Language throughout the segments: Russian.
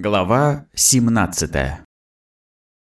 Глава 17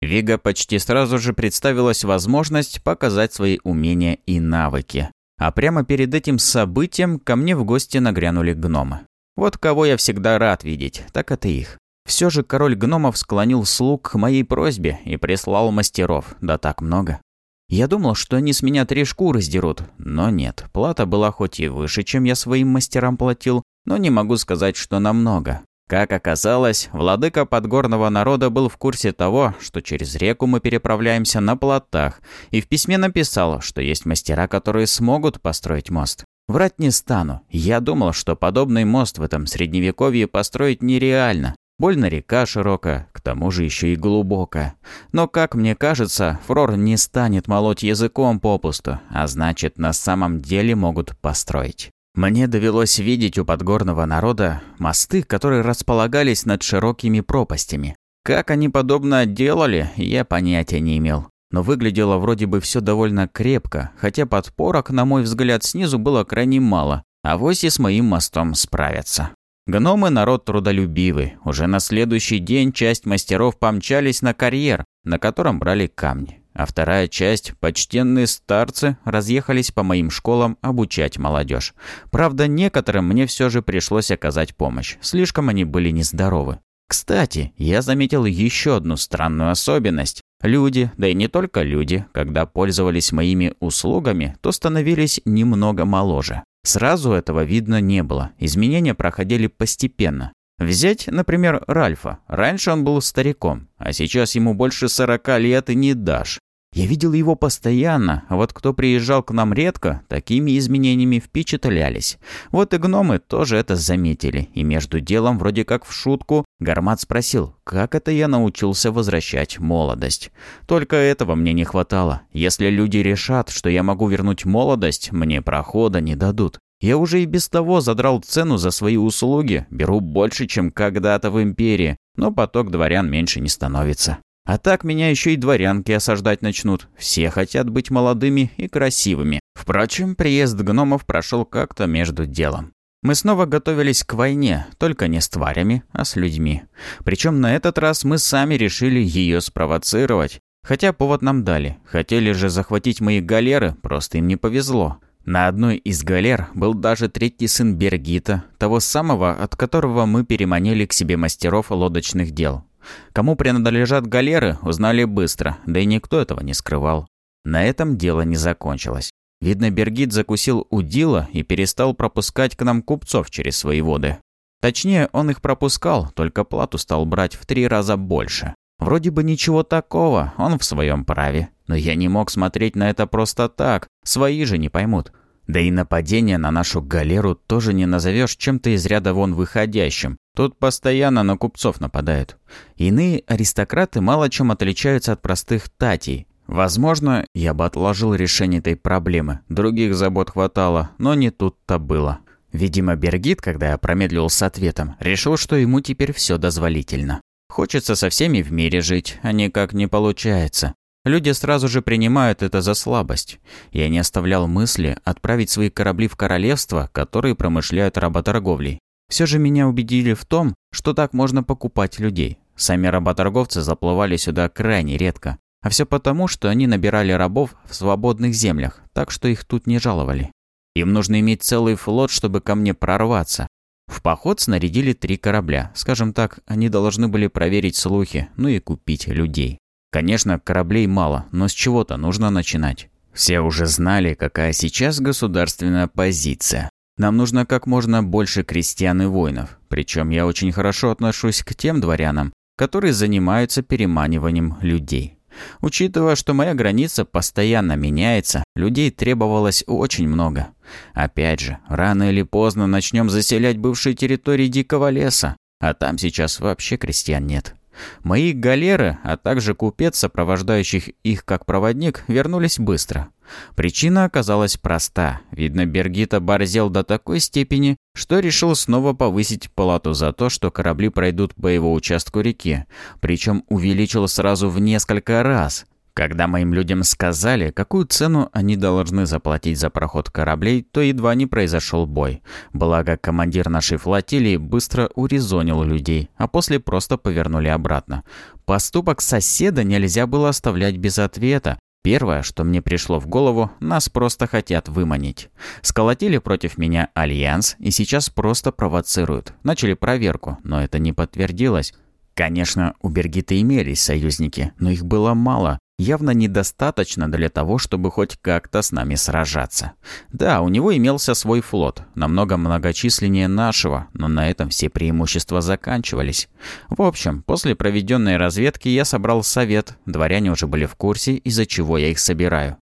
Вига почти сразу же представилась возможность показать свои умения и навыки. А прямо перед этим событием ко мне в гости нагрянули гномы. Вот кого я всегда рад видеть, так это их. Все же король гномов склонил слуг к моей просьбе и прислал мастеров, да так много. Я думал, что они с меня три шкуры сдерут, но нет, плата была хоть и выше, чем я своим мастерам платил, но не могу сказать, что намного. Как оказалось, владыка подгорного народа был в курсе того, что через реку мы переправляемся на плотах, и в письме написал, что есть мастера, которые смогут построить мост. Врать не стану. Я думал, что подобный мост в этом средневековье построить нереально. Больно река широка, к тому же еще и глубоко. Но, как мне кажется, Фрор не станет молоть языком попусту, а значит, на самом деле могут построить. Мне довелось видеть у подгорного народа мосты, которые располагались над широкими пропастями. Как они подобно делали, я понятия не имел. Но выглядело вроде бы все довольно крепко, хотя подпорок, на мой взгляд, снизу было крайне мало. А вось и с моим мостом справятся. Гномы – народ трудолюбивый. Уже на следующий день часть мастеров помчались на карьер, на котором брали камни а вторая часть – почтенные старцы разъехались по моим школам обучать молодежь. Правда, некоторым мне все же пришлось оказать помощь, слишком они были нездоровы. Кстати, я заметил еще одну странную особенность. Люди, да и не только люди, когда пользовались моими услугами, то становились немного моложе. Сразу этого видно не было, изменения проходили постепенно. Взять, например, Ральфа. Раньше он был стариком, а сейчас ему больше 40 лет и не дашь. Я видел его постоянно, а вот кто приезжал к нам редко, такими изменениями впечатлялись. Вот и гномы тоже это заметили, и между делом, вроде как в шутку, Гармат спросил, как это я научился возвращать молодость. Только этого мне не хватало. Если люди решат, что я могу вернуть молодость, мне прохода не дадут. Я уже и без того задрал цену за свои услуги, беру больше, чем когда-то в империи, но поток дворян меньше не становится. А так меня еще и дворянки осаждать начнут. Все хотят быть молодыми и красивыми. Впрочем, приезд гномов прошел как-то между делом. Мы снова готовились к войне, только не с тварями, а с людьми. Причем на этот раз мы сами решили ее спровоцировать. Хотя повод нам дали. Хотели же захватить мои галеры, просто им не повезло. На одной из галер был даже третий сын Бергита, того самого, от которого мы переманили к себе мастеров лодочных дел. Кому принадлежат галеры, узнали быстро, да и никто этого не скрывал. На этом дело не закончилось. Видно, Бергит закусил удила и перестал пропускать к нам купцов через свои воды. Точнее, он их пропускал, только плату стал брать в три раза больше. Вроде бы ничего такого, он в своем праве. Но я не мог смотреть на это просто так, свои же не поймут. Да и нападение на нашу галеру тоже не назовешь чем-то из ряда вон выходящим. Тут постоянно на купцов нападают. Иные аристократы мало чем отличаются от простых татей. Возможно, я бы отложил решение этой проблемы. Других забот хватало, но не тут-то было. Видимо, Бергит, когда я промедлил с ответом, решил, что ему теперь все дозволительно. Хочется со всеми в мире жить, а никак не получается. Люди сразу же принимают это за слабость. Я не оставлял мысли отправить свои корабли в королевства, которые промышляют работорговлей. Все же меня убедили в том, что так можно покупать людей. Сами работорговцы заплывали сюда крайне редко. А все потому, что они набирали рабов в свободных землях, так что их тут не жаловали. Им нужно иметь целый флот, чтобы ко мне прорваться. В поход снарядили три корабля. Скажем так, они должны были проверить слухи, ну и купить людей. Конечно, кораблей мало, но с чего-то нужно начинать. Все уже знали, какая сейчас государственная позиция. Нам нужно как можно больше крестьян и воинов. Причем я очень хорошо отношусь к тем дворянам, которые занимаются переманиванием людей. Учитывая, что моя граница постоянно меняется, людей требовалось очень много. Опять же, рано или поздно начнем заселять бывшие территории дикого леса, а там сейчас вообще крестьян нет. Мои галеры, а также купец, сопровождающих их как проводник, вернулись быстро. Причина оказалась проста. Видно, Бергита борзел до такой степени, что решил снова повысить плату за то, что корабли пройдут по его участку реки. Причем увеличил сразу в несколько раз. Когда моим людям сказали, какую цену они должны заплатить за проход кораблей, то едва не произошел бой. Благо, командир нашей флотилии быстро урезонил людей, а после просто повернули обратно. Поступок соседа нельзя было оставлять без ответа. Первое, что мне пришло в голову, нас просто хотят выманить. Сколотили против меня альянс и сейчас просто провоцируют. Начали проверку, но это не подтвердилось. Конечно, у Бергита имелись союзники, но их было мало явно недостаточно для того, чтобы хоть как-то с нами сражаться. Да, у него имелся свой флот, намного многочисленнее нашего, но на этом все преимущества заканчивались. В общем, после проведенной разведки я собрал совет, дворяне уже были в курсе, из-за чего я их собираю.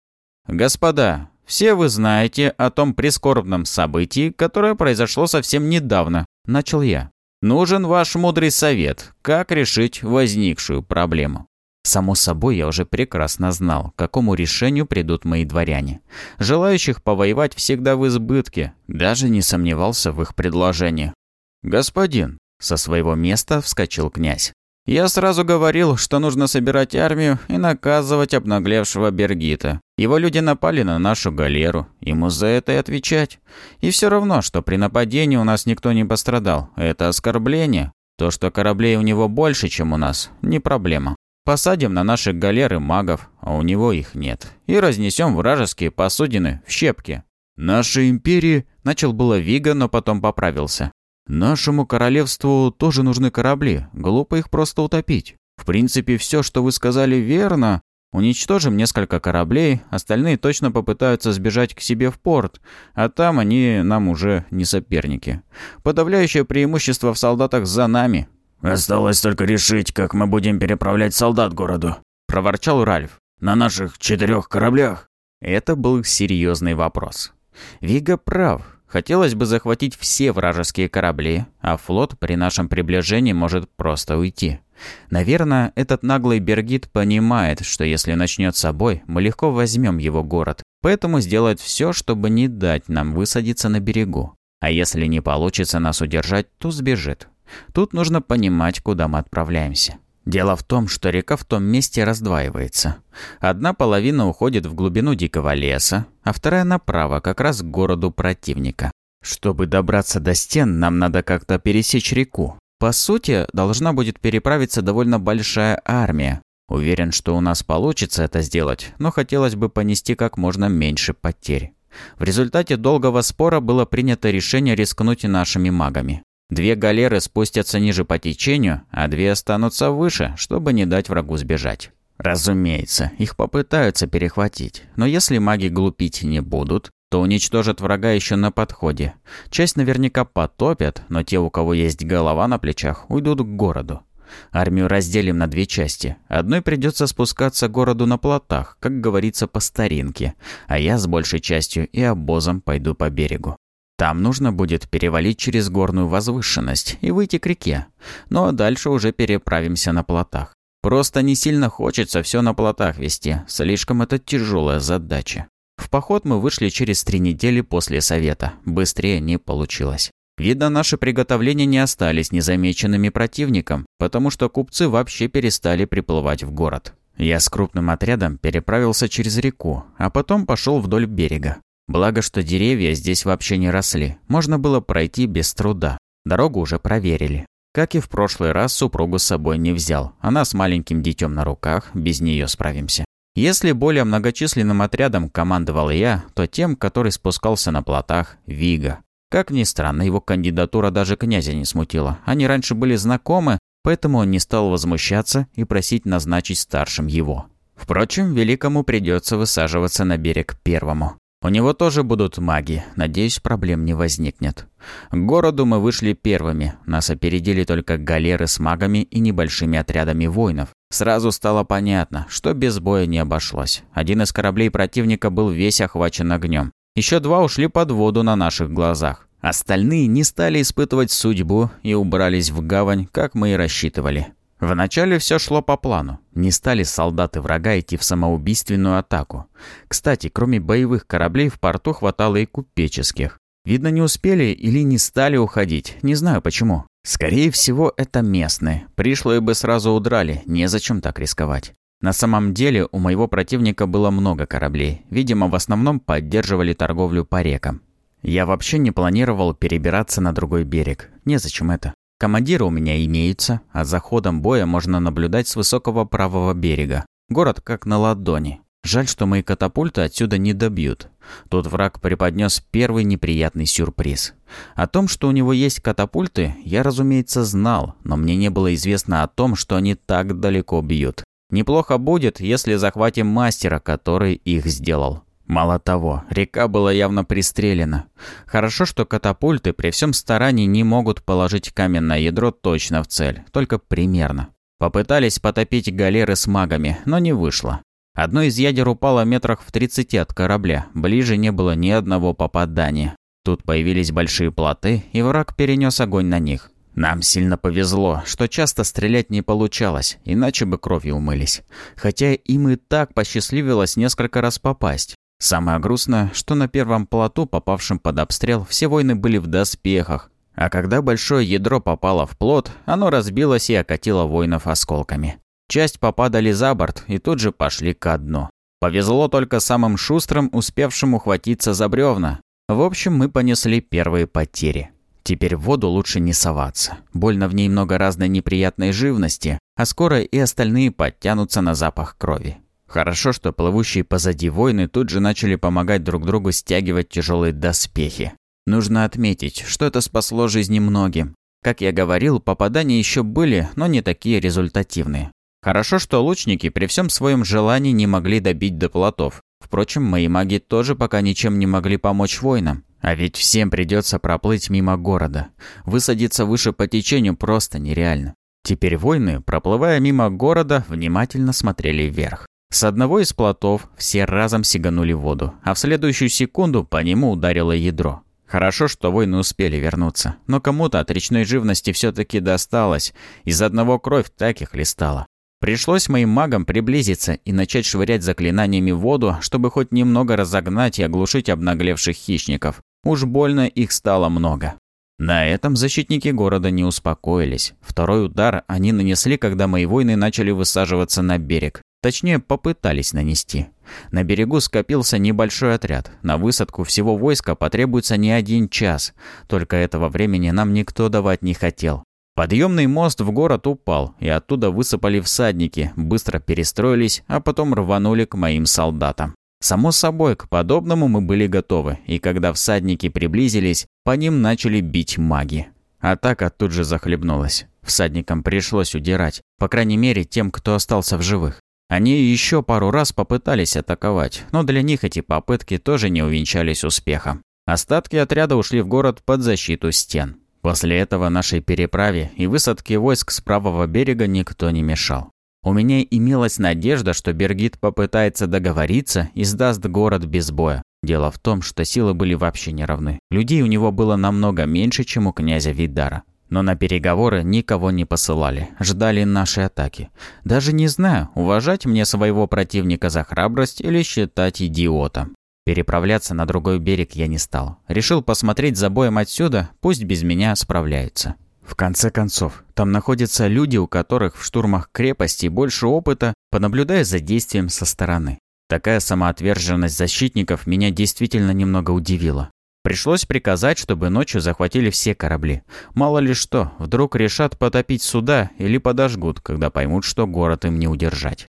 «Господа, все вы знаете о том прискорбном событии, которое произошло совсем недавно», – начал я. «Нужен ваш мудрый совет, как решить возникшую проблему». Само собой, я уже прекрасно знал, к какому решению придут мои дворяне. Желающих повоевать всегда в избытке, даже не сомневался в их предложении. «Господин!» – со своего места вскочил князь. «Я сразу говорил, что нужно собирать армию и наказывать обнаглевшего Бергита. Его люди напали на нашу галеру, ему за это и отвечать. И все равно, что при нападении у нас никто не пострадал, это оскорбление. То, что кораблей у него больше, чем у нас, не проблема. Посадим на наши галеры магов, а у него их нет, и разнесем вражеские посудины в щепки. Нашей империи начал было Вига, но потом поправился. Нашему королевству тоже нужны корабли, глупо их просто утопить. В принципе, все, что вы сказали, верно. Уничтожим несколько кораблей, остальные точно попытаются сбежать к себе в порт, а там они нам уже не соперники. Подавляющее преимущество в солдатах за нами, «Осталось только решить, как мы будем переправлять солдат городу», – проворчал Ральф. «На наших четырех кораблях?» Это был серьезный вопрос. Вига прав. Хотелось бы захватить все вражеские корабли, а флот при нашем приближении может просто уйти. Наверное, этот наглый Бергит понимает, что если начнет с собой, мы легко возьмем его город, поэтому сделает все, чтобы не дать нам высадиться на берегу. А если не получится нас удержать, то сбежит. Тут нужно понимать, куда мы отправляемся. Дело в том, что река в том месте раздваивается. Одна половина уходит в глубину дикого леса, а вторая направо, как раз к городу противника. Чтобы добраться до стен, нам надо как-то пересечь реку. По сути, должна будет переправиться довольно большая армия. Уверен, что у нас получится это сделать, но хотелось бы понести как можно меньше потерь. В результате долгого спора было принято решение рискнуть нашими магами. Две галеры спустятся ниже по течению, а две останутся выше, чтобы не дать врагу сбежать. Разумеется, их попытаются перехватить, но если маги глупить не будут, то уничтожат врага еще на подходе. Часть наверняка потопят, но те, у кого есть голова на плечах, уйдут к городу. Армию разделим на две части. Одной придется спускаться городу на плотах, как говорится по старинке, а я с большей частью и обозом пойду по берегу. Там нужно будет перевалить через горную возвышенность и выйти к реке. Ну а дальше уже переправимся на плотах. Просто не сильно хочется все на плотах вести, слишком это тяжелая задача. В поход мы вышли через три недели после совета, быстрее не получилось. Видно, наши приготовления не остались незамеченными противником, потому что купцы вообще перестали приплывать в город. Я с крупным отрядом переправился через реку, а потом пошел вдоль берега. Благо, что деревья здесь вообще не росли, можно было пройти без труда. Дорогу уже проверили. Как и в прошлый раз, супругу с собой не взял. Она с маленьким детем на руках, без нее справимся. Если более многочисленным отрядом командовал я, то тем, который спускался на плотах, Вига. Как ни странно, его кандидатура даже князя не смутила. Они раньше были знакомы, поэтому он не стал возмущаться и просить назначить старшим его. Впрочем, великому придется высаживаться на берег первому. У него тоже будут маги. Надеюсь, проблем не возникнет. К городу мы вышли первыми. Нас опередили только галеры с магами и небольшими отрядами воинов. Сразу стало понятно, что без боя не обошлось. Один из кораблей противника был весь охвачен огнем. Еще два ушли под воду на наших глазах. Остальные не стали испытывать судьбу и убрались в гавань, как мы и рассчитывали. Вначале все шло по плану. Не стали солдаты врага идти в самоубийственную атаку. Кстати, кроме боевых кораблей в порту хватало и купеческих. Видно, не успели или не стали уходить, не знаю почему. Скорее всего, это местные. Пришлые бы сразу удрали, незачем так рисковать. На самом деле, у моего противника было много кораблей. Видимо, в основном поддерживали торговлю по рекам. Я вообще не планировал перебираться на другой берег. Незачем это. Командиры у меня имеются, а за ходом боя можно наблюдать с высокого правого берега. Город как на ладони. Жаль, что мои катапульты отсюда не добьют. Тут враг преподнес первый неприятный сюрприз. О том, что у него есть катапульты, я, разумеется, знал, но мне не было известно о том, что они так далеко бьют. Неплохо будет, если захватим мастера, который их сделал. Мало того, река была явно пристрелена. Хорошо, что катапульты при всем старании не могут положить каменное ядро точно в цель, только примерно. Попытались потопить галеры с магами, но не вышло. Одно из ядер упало метрах в 30 от корабля, ближе не было ни одного попадания. Тут появились большие плоты, и враг перенес огонь на них. Нам сильно повезло, что часто стрелять не получалось, иначе бы кровью умылись. Хотя им и так посчастливилось несколько раз попасть. Самое грустное, что на первом плоту, попавшем под обстрел, все войны были в доспехах, а когда большое ядро попало в плот, оно разбилось и окатило воинов осколками. Часть попадали за борт и тут же пошли ко дну. Повезло только самым шустрым, успевшим ухватиться за бревна. В общем, мы понесли первые потери. Теперь в воду лучше не соваться. Больно в ней много разной неприятной живности, а скоро и остальные подтянутся на запах крови. Хорошо, что плывущие позади воины тут же начали помогать друг другу стягивать тяжелые доспехи. Нужно отметить, что это спасло жизни многим. Как я говорил, попадания еще были, но не такие результативные. Хорошо, что лучники при всем своем желании не могли добить до плотов. Впрочем, мои маги тоже пока ничем не могли помочь воинам. А ведь всем придется проплыть мимо города. Высадиться выше по течению просто нереально. Теперь воины, проплывая мимо города, внимательно смотрели вверх. С одного из плотов все разом сиганули в воду, а в следующую секунду по нему ударило ядро. Хорошо, что воины успели вернуться, но кому-то от речной живности все-таки досталось, из одного кровь так и хлестала. Пришлось моим магам приблизиться и начать швырять заклинаниями в воду, чтобы хоть немного разогнать и оглушить обнаглевших хищников. Уж больно их стало много. На этом защитники города не успокоились. Второй удар они нанесли, когда мои воины начали высаживаться на берег. Точнее, попытались нанести. На берегу скопился небольшой отряд. На высадку всего войска потребуется не один час. Только этого времени нам никто давать не хотел. Подъемный мост в город упал, и оттуда высыпали всадники, быстро перестроились, а потом рванули к моим солдатам. Само собой, к подобному мы были готовы, и когда всадники приблизились, по ним начали бить маги. Атака тут же захлебнулась. Всадникам пришлось удирать, по крайней мере тем, кто остался в живых. Они еще пару раз попытались атаковать, но для них эти попытки тоже не увенчались успехом. Остатки отряда ушли в город под защиту стен. После этого нашей переправе и высадке войск с правого берега никто не мешал. У меня имелась надежда, что Бергит попытается договориться и сдаст город без боя. Дело в том, что силы были вообще не равны. Людей у него было намного меньше, чем у князя Видара. Но на переговоры никого не посылали, ждали нашей атаки. Даже не знаю, уважать мне своего противника за храбрость или считать идиотом. Переправляться на другой берег я не стал. Решил посмотреть за боем отсюда, пусть без меня справляется. В конце концов, там находятся люди, у которых в штурмах крепостей больше опыта, понаблюдая за действием со стороны. Такая самоотверженность защитников меня действительно немного удивила. Пришлось приказать, чтобы ночью захватили все корабли. Мало ли что, вдруг решат потопить суда или подожгут, когда поймут, что город им не удержать.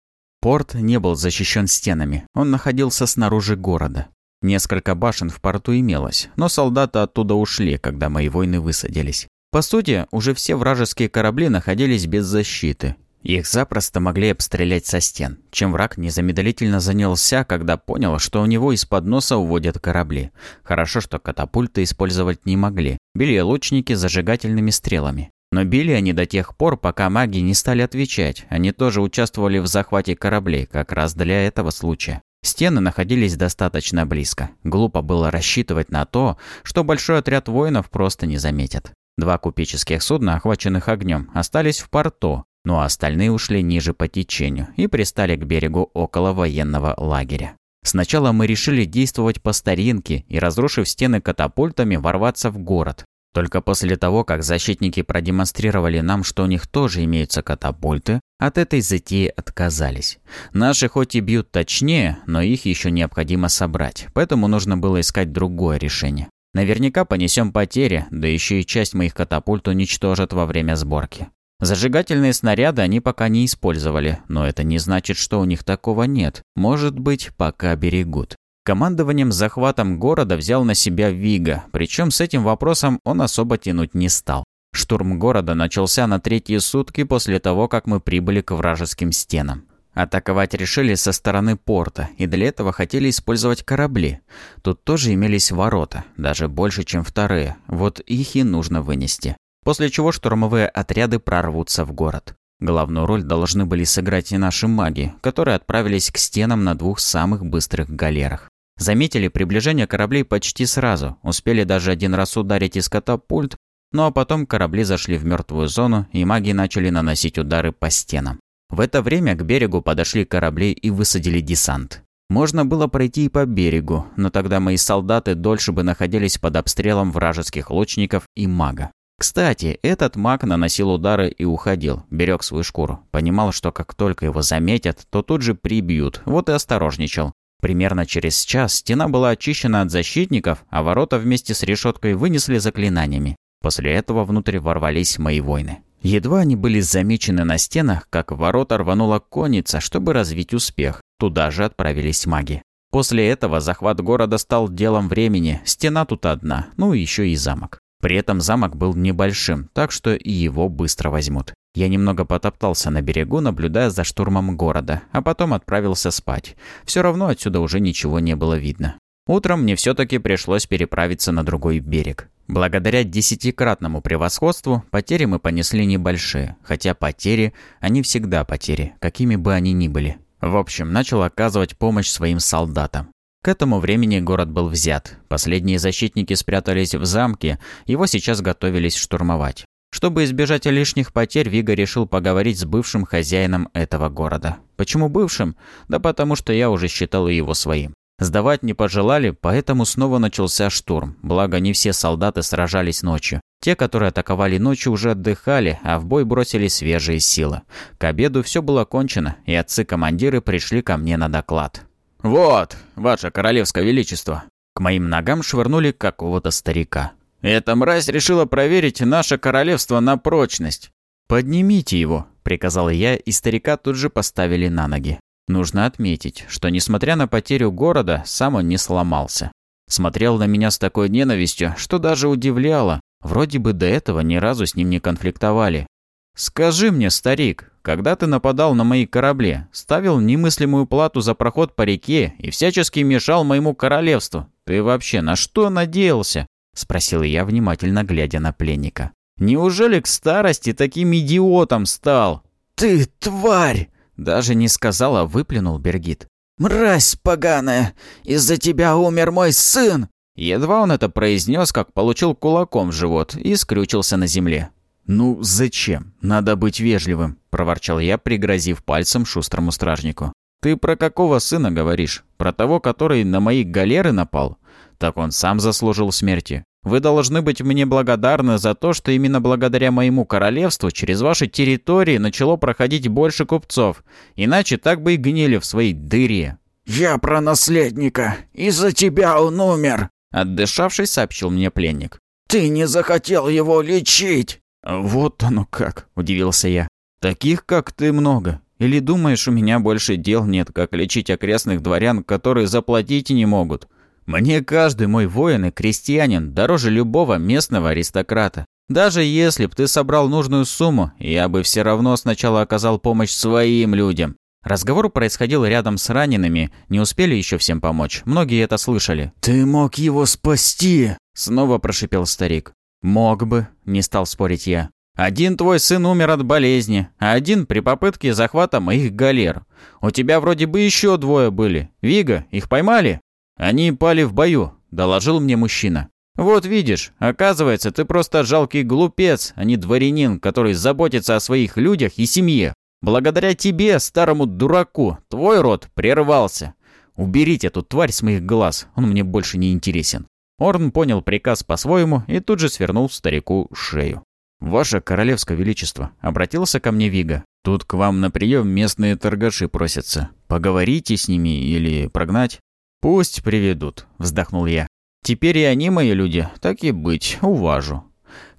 Порт не был защищен стенами, он находился снаружи города. Несколько башен в порту имелось, но солдаты оттуда ушли, когда мои войны высадились. По сути, уже все вражеские корабли находились без защиты. Их запросто могли обстрелять со стен, чем враг незамедлительно занялся, когда понял, что у него из-под носа уводят корабли. Хорошо, что катапульты использовать не могли. Били лучники зажигательными стрелами. Но били они до тех пор, пока маги не стали отвечать. Они тоже участвовали в захвате кораблей, как раз для этого случая. Стены находились достаточно близко. Глупо было рассчитывать на то, что большой отряд воинов просто не заметит. Два купеческих судна, охваченных огнем, остались в порту, но ну а остальные ушли ниже по течению и пристали к берегу около военного лагеря. Сначала мы решили действовать по старинке и, разрушив стены катапультами, ворваться в город. Только после того, как защитники продемонстрировали нам, что у них тоже имеются катапульты, от этой затеи отказались. Наши хоть и бьют точнее, но их еще необходимо собрать, поэтому нужно было искать другое решение. Наверняка понесем потери, да еще и часть моих катапульт уничтожат во время сборки. Зажигательные снаряды они пока не использовали, но это не значит, что у них такого нет. Может быть, пока берегут. Командованием захватом города взял на себя Вига, причем с этим вопросом он особо тянуть не стал. Штурм города начался на третьи сутки после того, как мы прибыли к вражеским стенам. Атаковать решили со стороны порта, и для этого хотели использовать корабли. Тут тоже имелись ворота, даже больше, чем вторые, вот их и нужно вынести. После чего штурмовые отряды прорвутся в город. Главную роль должны были сыграть и наши маги, которые отправились к стенам на двух самых быстрых галерах. Заметили приближение кораблей почти сразу, успели даже один раз ударить из катапульт, ну а потом корабли зашли в мертвую зону, и маги начали наносить удары по стенам. В это время к берегу подошли корабли и высадили десант. Можно было пройти и по берегу, но тогда мои солдаты дольше бы находились под обстрелом вражеских лучников и мага. Кстати, этот маг наносил удары и уходил, берег свою шкуру. Понимал, что как только его заметят, то тут же прибьют, вот и осторожничал. Примерно через час стена была очищена от защитников, а ворота вместе с решеткой вынесли заклинаниями. После этого внутрь ворвались мои войны. Едва они были замечены на стенах, как ворота рванула конница, чтобы развить успех. Туда же отправились маги. После этого захват города стал делом времени, стена тут одна, ну и еще и замок. При этом замок был небольшим, так что и его быстро возьмут. Я немного потоптался на берегу, наблюдая за штурмом города, а потом отправился спать. Все равно отсюда уже ничего не было видно. Утром мне все-таки пришлось переправиться на другой берег. Благодаря десятикратному превосходству потери мы понесли небольшие, хотя потери, они всегда потери, какими бы они ни были. В общем, начал оказывать помощь своим солдатам. К этому времени город был взят. Последние защитники спрятались в замке, его сейчас готовились штурмовать. Чтобы избежать лишних потерь, Вига решил поговорить с бывшим хозяином этого города. Почему бывшим? Да потому что я уже считал его своим. Сдавать не пожелали, поэтому снова начался штурм, благо не все солдаты сражались ночью. Те, которые атаковали ночью, уже отдыхали, а в бой бросили свежие силы. К обеду все было кончено, и отцы-командиры пришли ко мне на доклад. «Вот, ваше королевское величество!» К моим ногам швырнули какого-то старика. «Эта мразь решила проверить наше королевство на прочность!» «Поднимите его!» – приказал я, и старика тут же поставили на ноги. Нужно отметить, что несмотря на потерю города, сам он не сломался. Смотрел на меня с такой ненавистью, что даже удивляло. Вроде бы до этого ни разу с ним не конфликтовали. «Скажи мне, старик, когда ты нападал на мои корабли, ставил немыслимую плату за проход по реке и всячески мешал моему королевству, ты вообще на что надеялся?» – спросил я, внимательно глядя на пленника. «Неужели к старости таким идиотом стал?» «Ты тварь!» Даже не сказал, а выплюнул Бергит. «Мразь поганая! Из-за тебя умер мой сын!» Едва он это произнес, как получил кулаком в живот и скрючился на земле. «Ну зачем? Надо быть вежливым», – проворчал я, пригрозив пальцем шустрому стражнику. «Ты про какого сына говоришь? Про того, который на мои галеры напал? Так он сам заслужил смерти. Вы должны быть мне благодарны за то, что именно благодаря моему королевству через ваши территории начало проходить больше купцов, иначе так бы и гнили в своей дыре». «Я про наследника. Из-за тебя он умер», — отдышавшись, сообщил мне пленник. «Ты не захотел его лечить!» «Вот оно как!» — удивился я. «Таких, как ты, много. Или думаешь, у меня больше дел нет, как лечить окрестных дворян, которые заплатить не могут?» Мне каждый мой воин и крестьянин дороже любого местного аристократа. Даже если б ты собрал нужную сумму, я бы все равно сначала оказал помощь своим людям. Разговор происходил рядом с ранеными, не успели еще всем помочь, многие это слышали. «Ты мог его спасти!» – снова прошипел старик. «Мог бы», – не стал спорить я. «Один твой сын умер от болезни, а один при попытке захвата моих галер. У тебя вроде бы еще двое были. Вига, их поймали?» Они пали в бою, доложил мне мужчина. Вот видишь, оказывается, ты просто жалкий глупец, а не дворянин, который заботится о своих людях и семье. Благодаря тебе, старому дураку, твой род прервался. Уберите эту тварь с моих глаз, он мне больше не интересен. Орн понял приказ по-своему и тут же свернул старику шею. «Ваше королевское величество», — обратился ко мне Вига. «Тут к вам на прием местные торгаши просятся. Поговорите с ними или прогнать?» «Пусть приведут», — вздохнул я. «Теперь и они мои люди, так и быть, уважу».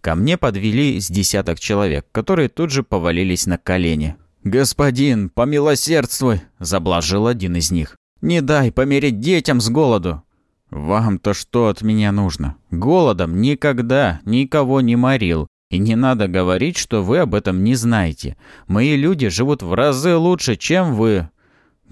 Ко мне подвели с десяток человек, которые тут же повалились на колени. «Господин, помилосердствуй!» – заблажил один из них. «Не дай помереть детям с голоду!» «Вам-то что от меня нужно? Голодом никогда никого не морил. И не надо говорить, что вы об этом не знаете. Мои люди живут в разы лучше, чем вы.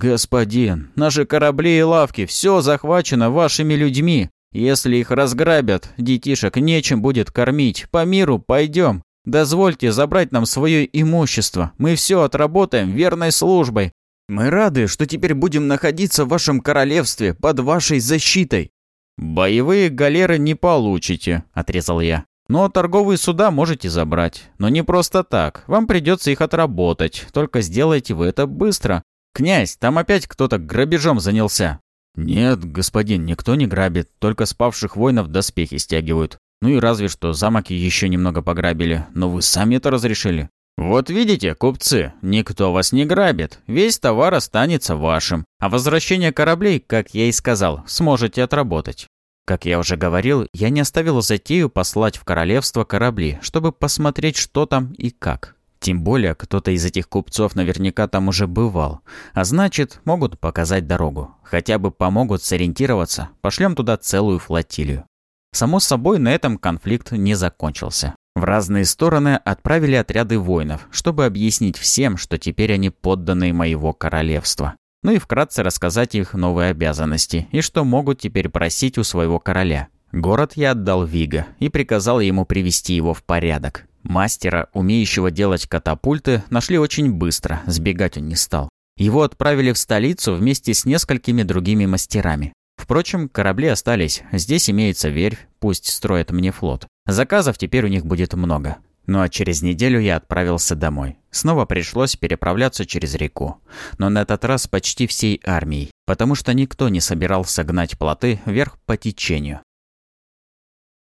«Господин, наши корабли и лавки, все захвачено вашими людьми. Если их разграбят, детишек нечем будет кормить. По миру пойдем. Дозвольте забрать нам свое имущество. Мы все отработаем верной службой. Мы рады, что теперь будем находиться в вашем королевстве под вашей защитой». «Боевые галеры не получите», — отрезал я. «Но торговые суда можете забрать. Но не просто так. Вам придется их отработать. Только сделайте вы это быстро. «Князь, там опять кто-то грабежом занялся!» «Нет, господин, никто не грабит, только спавших воинов доспехи стягивают. Ну и разве что замок еще немного пограбили, но вы сами это разрешили». «Вот видите, купцы, никто вас не грабит, весь товар останется вашим, а возвращение кораблей, как я и сказал, сможете отработать». Как я уже говорил, я не оставил затею послать в королевство корабли, чтобы посмотреть, что там и как. Тем более, кто-то из этих купцов наверняка там уже бывал. А значит, могут показать дорогу. Хотя бы помогут сориентироваться, пошлем туда целую флотилию. Само собой, на этом конфликт не закончился. В разные стороны отправили отряды воинов, чтобы объяснить всем, что теперь они подданные моего королевства. Ну и вкратце рассказать их новые обязанности и что могут теперь просить у своего короля. Город я отдал Вига и приказал ему привести его в порядок. Мастера, умеющего делать катапульты, нашли очень быстро, сбегать он не стал. Его отправили в столицу вместе с несколькими другими мастерами. Впрочем, корабли остались, здесь имеется верфь, пусть строят мне флот. Заказов теперь у них будет много. Ну а через неделю я отправился домой. Снова пришлось переправляться через реку. Но на этот раз почти всей армией, потому что никто не собирался гнать плоты вверх по течению.